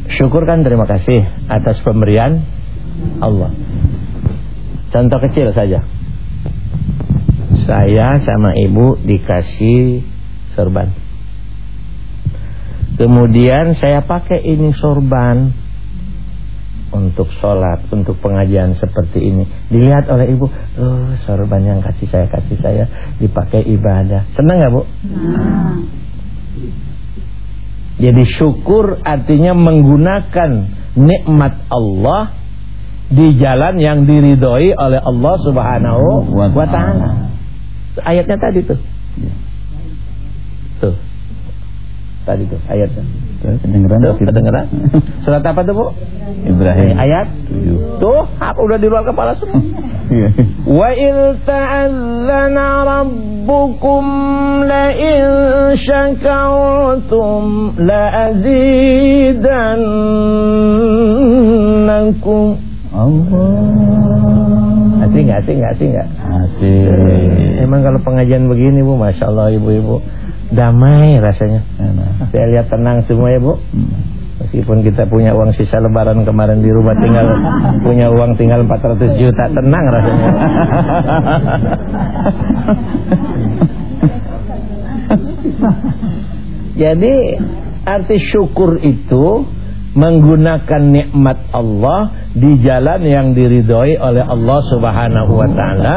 Syukurkan terima kasih atas pemberian Allah. Contoh kecil saja. Saya sama ibu dikasih sorban Kemudian saya pakai ini sorban untuk sholat, untuk pengajian seperti ini. Dilihat oleh ibu, oh sorban yang kasih saya kasih saya dipakai ibadah. Senang nggak bu? Nah. Jadi syukur artinya menggunakan nikmat Allah di jalan yang diridhoi oleh Allah Subhanahu wa taala. Ayatnya tadi tuh. Tuh tadi tuh ayatnya.
Kedengeran
tuh, kedengeran. Surat apa tuh, Bu?
Ibrahim.
Ayat 7. Tuh, apa udah di luar kepala semua. Iya. Wa il ta'azzana rabbukum la in syakartum la azidannakum. Allah. Asing nggak, asing nggak, asing nggak?
Asing.
Emang kalau pengajian begini Bu, Masya Allah ibu-ibu damai rasanya. Enak. Saya lihat tenang semua ya Bu. Meskipun kita punya uang sisa lebaran kemarin di rumah tinggal punya uang tinggal 400 juta, tenang rasanya. Jadi arti syukur itu menggunakan nikmat Allah di jalan yang diridhoi oleh Allah Subhanahu wa taala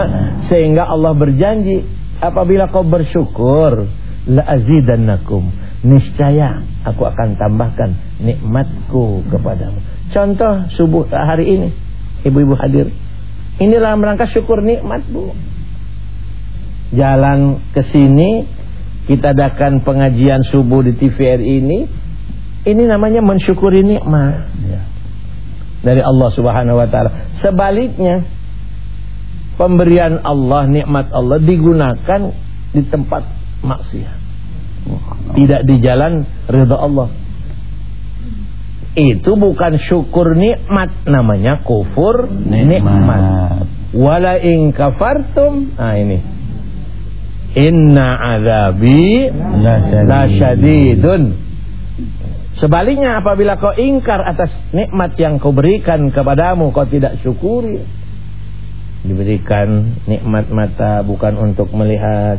sehingga Allah berjanji apabila kau bersyukur la azidannakum. Niscaya aku akan tambahkan nikmatku kepadamu. Contoh subuh hari ini ibu-ibu hadir. Inilah merangkah syukur nikmat Bu jalan ke sini kita adakan pengajian subuh di TVRI ini ini namanya mensyukuri nikmat. Ya. Dari Allah Subhanahu wa taala sebaliknya pemberian Allah nikmat Allah digunakan di tempat maksiat. Tidak di jalan ridha Allah. Itu bukan syukur nikmat namanya kufur nikmat. Wala in kafartum, nah ini. Inna azabi la syadidun. Sebaliknya apabila kau ingkar atas nikmat yang kau berikan kepadamu kau tidak syukuri. Diberikan nikmat mata bukan untuk melihat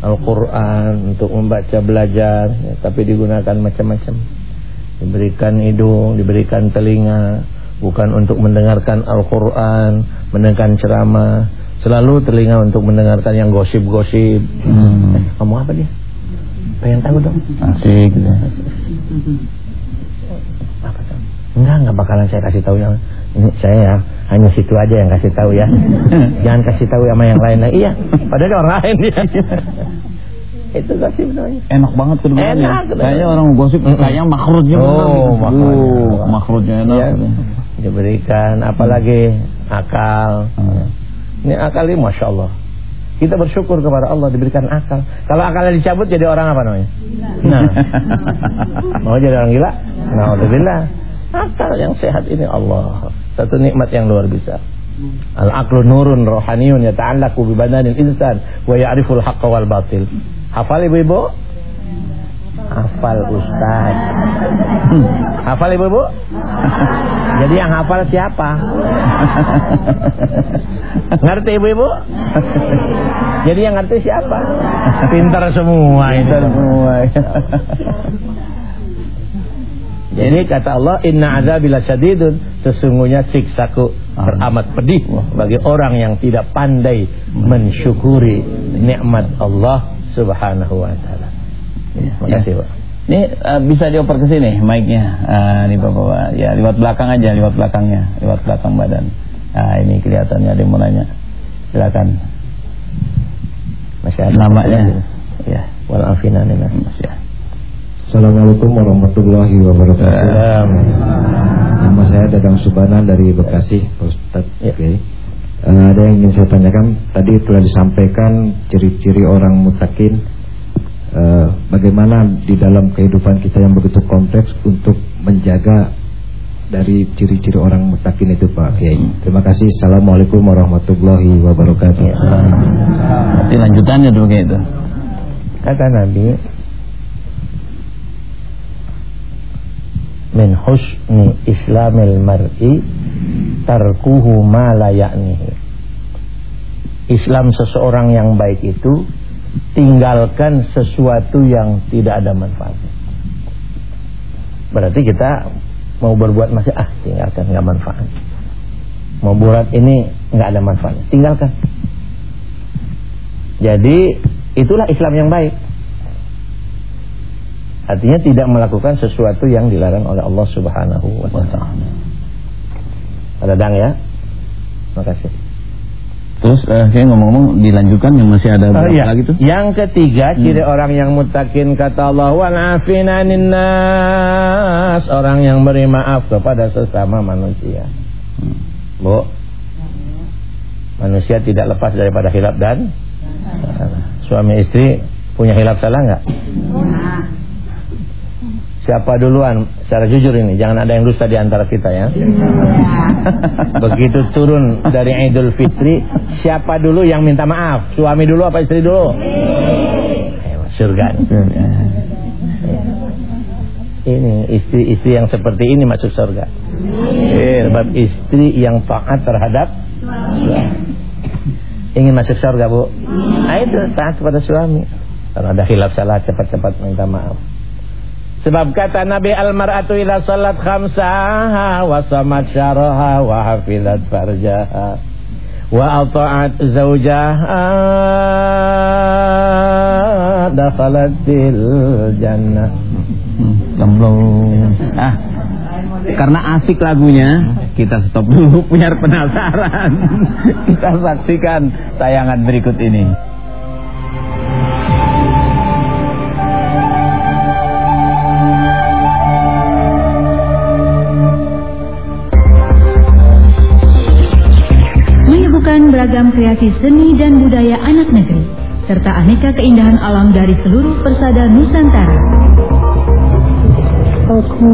Al-Quran untuk membaca belajar ya, Tapi digunakan macam-macam Diberikan hidung, diberikan telinga Bukan untuk mendengarkan Al-Quran Mendengarkan ceramah Selalu telinga untuk mendengarkan yang gosip-gosip hmm. eh, Kamu apa dia? Pengen tahu dong
Asik ya.
Apa tuh? Enggak, enggak bakalan saya kasih tahu yang ini saya ya hanya situ aja yang kasih tahu ya. Jangan kasih tahu sama yang lain lah. Iya, padahal orang lain dia. Itu gosip namanya.
Enak banget kedengarannya.
Enak.
Kayaknya orang gosip kayaknya makhrujnya
Oh,
makhrujnya. makhrujnya enak. Ya.
Diberikan apalagi akal. Hmm. Ini akal ini Masya Allah. Kita bersyukur kepada Allah diberikan akal. Kalau akalnya dicabut jadi orang apa namanya? Nah. Mau jadi orang gila? Nah, alhamdulillah. Akal yang sehat ini Allah. Satu nikmat yang luar biasa. Al-aqlu nurun rohaniyun yata'allaqu bi badanil insan wa ya'riful haqqa wal batil. Hafal ibu-ibu? Hafal Ustaz. hafal ibu-ibu? Jadi yang hafal siapa? ngerti ibu-ibu? Jadi yang ngerti siapa? Pintar semua
Pintar semua.
Jadi kata Allah inna azabila syadidun sesungguhnya siksaku teramat pedih bagi orang yang tidak pandai mensyukuri nikmat Allah Subhanahu wa taala. Ya, Terima kasih, Pak.
Ini uh, bisa dioper ke sini mic-nya. Uh, ini Bapak-bapak. Ya, lewat belakang aja, lewat belakangnya, lewat belakang badan. Nah, ini kelihatannya ada yang mau nanya. Silakan.
Masih ada
namanya.
Ya, wal afina Mas.
Ya.
Assalamualaikum warahmatullahi wabarakatuh. Nama saya Dadang Subana dari Bekasi, Ustaz. Ya. Oke. Okay. Uh, eh, ada yang ingin saya tanyakan. Tadi telah disampaikan ciri-ciri orang mutakin uh, bagaimana di dalam kehidupan kita yang begitu kompleks untuk menjaga dari ciri-ciri orang mutakin itu Pak Kiai. Terima kasih. Assalamualaikum warahmatullahi wabarakatuh. Ya.
Nanti lanjutannya tuh kayak itu.
Kata Nabi, min husni islamil mar'i tarkuhu ma la Islam seseorang yang baik itu tinggalkan sesuatu yang tidak ada manfaatnya. Berarti kita mau berbuat masih ah tinggalkan nggak manfaat. Mau buat ini nggak ada manfaatnya, tinggalkan. Jadi itulah Islam yang baik. Artinya tidak melakukan sesuatu yang dilarang oleh Allah Subhanahu wa taala. Ada dang ya? Makasih.
Terus uh, saya ngomong-ngomong dilanjutkan yang masih ada
berapa iya. lagi tuh? Yang ketiga hmm. ciri orang yang mutakin kata Allah wal nas orang yang beri maaf kepada sesama manusia. Hmm. Bu. Manusia tidak lepas daripada hilap dan suami istri punya hilap salah enggak? Siapa duluan? Secara jujur ini, jangan ada yang dusta di antara kita ya. Begitu turun dari Idul Fitri, siapa dulu yang minta maaf? Suami dulu apa istri dulu? Surga. Ini istri-istri yang seperti ini masuk surga. Sebab istri yang taat terhadap ingin masuk surga, Bu. Nah, itu taat kepada suami. Kalau ada hilaf salah cepat-cepat minta maaf. Sebab kata Nabi al-mar'atu ila salat khamsaha wa samat syaraha wa hafizat farjaha wa ata'at zawjaha dakhalatil jannah.
Hmm, ah, karena asik lagunya, kita stop dulu punya penasaran. kita saksikan tayangan berikut ini.
Beragam kreasi seni dan budaya anak negeri, serta aneka keindahan alam dari seluruh persada Nusantara. Aku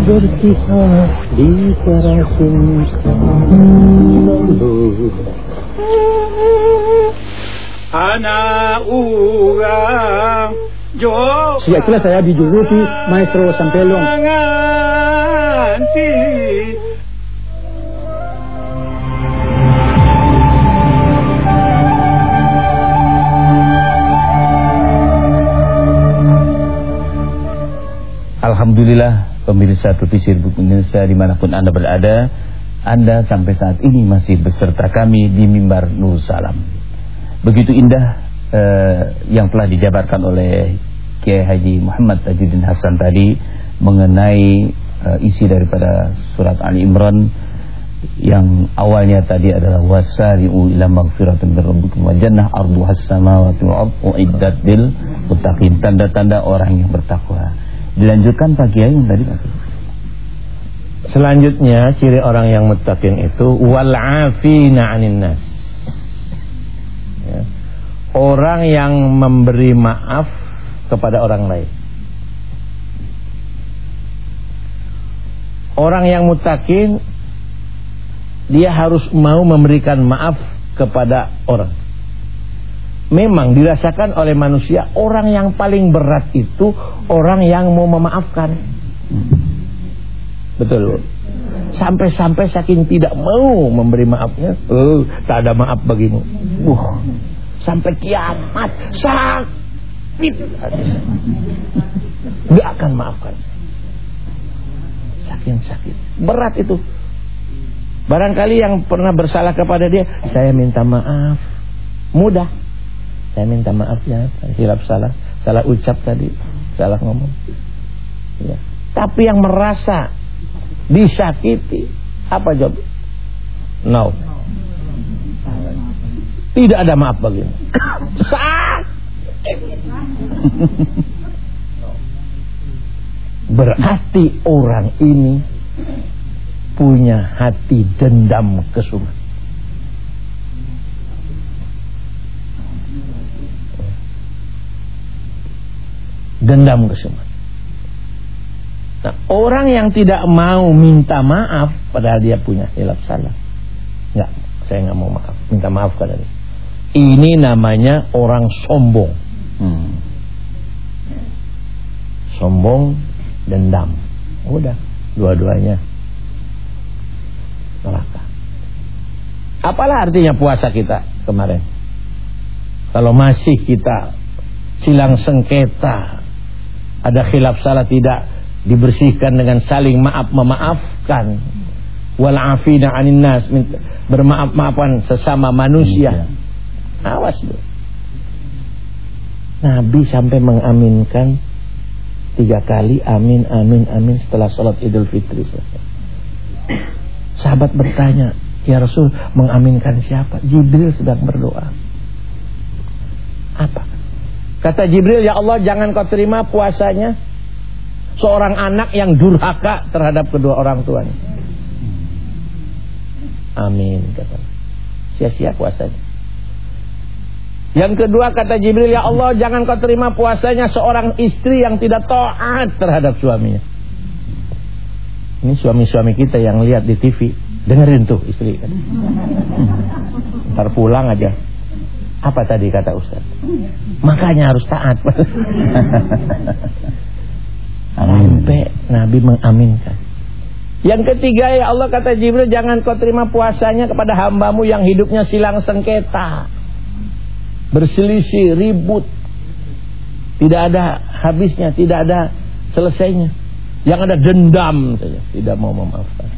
berkisah di Karasin
Anak urang Jo
Sejak itulah saya dijuluki Maestro Sampelong
Alhamdulillah pemirsa televisi Indonesia di mana pun Anda berada Anda sampai saat ini masih beserta kami di Mimbar Nur Salam. Begitu indah eh, yang telah dijabarkan oleh Kiai Haji Muhammad Tajuddin Hasan tadi Mengenai eh, isi daripada surat Ali Imran Yang awalnya tadi adalah Wasari'u ila magfiratin birrabbikum wa jannah arduhas samawati wal uiddat lil muttaqin. Tanda-tanda orang yang bertakwa Dilanjutkan Pak Kiai yang tadi Pak
Selanjutnya ciri orang yang mutakin itu wal'afina 'anil nas. Ya. Orang yang memberi maaf kepada orang lain. Orang yang mutakin dia harus mau memberikan maaf kepada orang memang dirasakan oleh manusia orang yang paling berat itu orang yang mau memaafkan. Betul. Sampai-sampai saking tidak mau memberi maafnya, oh, tak ada maaf bagimu. Uh, sampai kiamat sakit Gak akan maafkan. Saking sakit. Berat itu. Barangkali yang pernah bersalah kepada dia, saya minta maaf. Mudah. Saya minta maaf ya, hilap salah, salah ucap tadi, salah ngomong. Ya. Tapi yang merasa disakiti, apa jawab? No. Tidak ada maaf bagimu. Berarti orang ini punya hati dendam kesumat. Dendam kesumat. Nah, orang yang tidak mau minta maaf padahal dia punya hilaf salah. Enggak, saya nggak mau maaf, minta maaf kepada dia. Ini namanya orang sombong. Hmm. Sombong, dendam. Udah, dua-duanya neraka. Apalah artinya puasa kita kemarin? Kalau masih kita silang sengketa, ada khilaf salah tidak dibersihkan dengan saling maaf memaafkan, wal afina anin nas, bermaaf-maafan sesama manusia. Iya. Awas dulu. Nabi sampai mengaminkan tiga kali amin amin amin setelah sholat idul fitri Sahabat bertanya, ya Rasul mengaminkan siapa? Jibril sedang berdoa. Apa? Kata Jibril, ya Allah jangan kau terima puasanya seorang anak yang durhaka terhadap kedua orang tuanya. Amin kata. Sia-sia puasanya. Yang kedua kata Jibril, ya Allah jangan kau terima puasanya seorang istri yang tidak taat terhadap suaminya. Ini suami-suami kita yang lihat di TV, dengerin tuh istri. Ntar pulang aja. Apa tadi kata Ustaz? Makanya harus taat. Sampai Nabi mengaminkan. Yang ketiga ya Allah kata Jibril jangan kau terima puasanya kepada hambamu yang hidupnya silang sengketa berselisih, ribut. Tidak ada habisnya, tidak ada selesainya. Yang ada dendam saja, tidak mau memaafkan.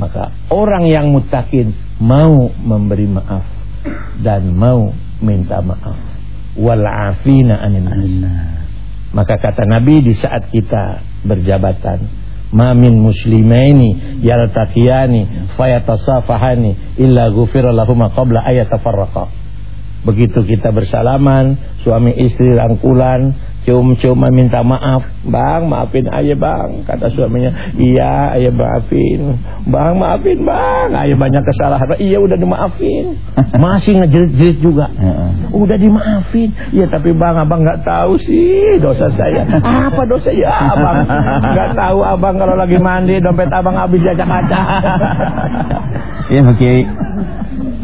Maka orang yang mutakin mau memberi maaf dan mau minta maaf. Wal'afina anin Maka kata Nabi di saat kita berjabatan, mamin muslimaini yaltaqiyani fayatasafahani illa ghufira lahum qabla ayatafarraqa Begitu kita bersalaman, suami istri rangkulan, cium-cium minta maaf. Bang, maafin ayah bang. Kata suaminya, iya ayah maafin. Bang, maafin bang. Ayah banyak kesalahan. Iya udah dimaafin. Masih ngejerit-jerit juga. Udah dimaafin. Iya tapi bang, abang nggak tahu sih dosa saya. Apa dosa ya abang? Nggak tahu abang kalau lagi mandi dompet abang habis jajak kaca.
Iya, oke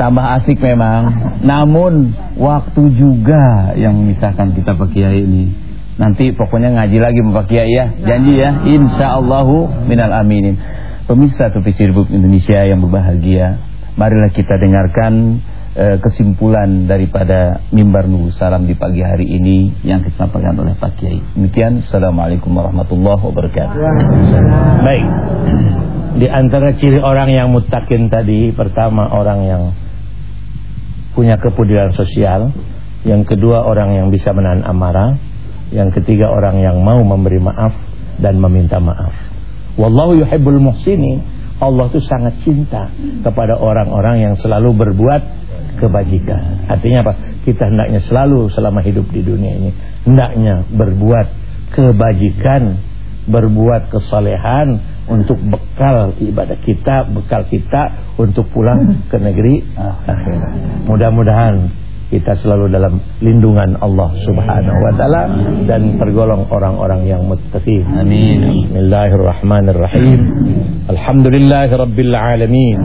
tambah asik memang. Namun waktu juga yang memisahkan kita Pak Kiai ini. Nanti pokoknya ngaji lagi Pak Kiai ya. Janji ya. Insyaallahu minal aminin. Pemirsa TV Sirbuk Indonesia yang berbahagia, marilah kita dengarkan uh, kesimpulan daripada mimbar Nurul Salam di pagi hari ini yang disampaikan oleh Pak Kiai. Demikian, Assalamualaikum warahmatullahi wabarakatuh.
Baik. Di antara ciri orang yang mutakin tadi, pertama orang yang punya kepedulian sosial, yang kedua orang yang bisa menahan amarah, yang ketiga orang yang mau memberi maaf dan meminta maaf. Wallahu yuhibbul muhsinin. Allah itu sangat cinta kepada orang-orang yang selalu berbuat kebajikan. Artinya apa? Kita hendaknya selalu selama hidup di dunia ini hendaknya berbuat kebajikan, berbuat kesalehan untuk bekal ibadah kita, bekal kita untuk pulang ke negeri akhirat. Mudah-mudahan kita selalu dalam lindungan Allah Subhanahu wa taala dan tergolong orang-orang yang muttaqin. Amin. Bismillahirrahmanirrahim. Alhamdulillahirabbil alamin.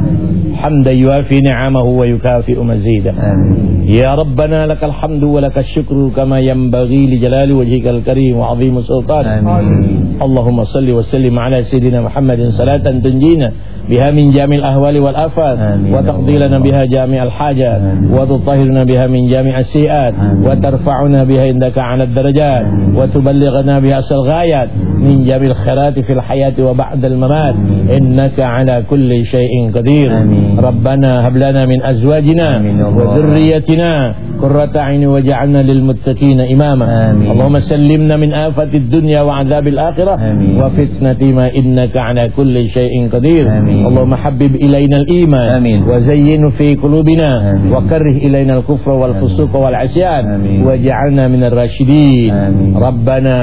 Hamda yuafi ni'amahu wa yukafi'u mazida. Amin. Ya Rabbana lakal hamdu wa lakal syukru kama yanbaghi li jalali wajhikal karim wa 'azimi sultanik. Amin. Allahumma salli wa sallim ala sayidina Muhammadin salatan tunjina biha min jamil ahwali wal afat wa taqdi lana biha jami'al hajat wa tutahhirna biha من جامع السيئات. وترفعنا بها عندك على الدرجات. وتبلغنا بها أصل الغايات. من جامع الخيرات في الحياة وبعد الممات. إنك على كل شيء قدير. ربنا هب لنا من أزواجنا وذريتنا قرة عين وجعلنا للمتقين إماما.
آمين.
اللهم سلمنا من آفة الدنيا وعذاب الآخرة.
آمين.
وفتنة ما إنك على كل شيء قدير.
آمين.
اللهم حبب إلينا الإيمان.
آمين.
وزينه في قلوبنا.
آمين.
وكره إلينا الكفر والفسوق والعصيان. واجعلنا من الراشدين
آمين.
ربنا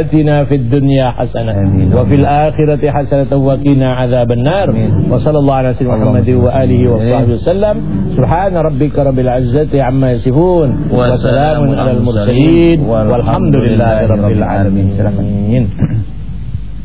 آتنا في الدنيا حسنة
آمين.
وفي الآخرة حسنة وقنا عذاب النار
آمين.
وصلى الله على سيدنا محمد وآله. وصحبه وسلم سبحان ربك رب العزة عما يصفون وسلام على المرسلين والحمد لله رب العالمين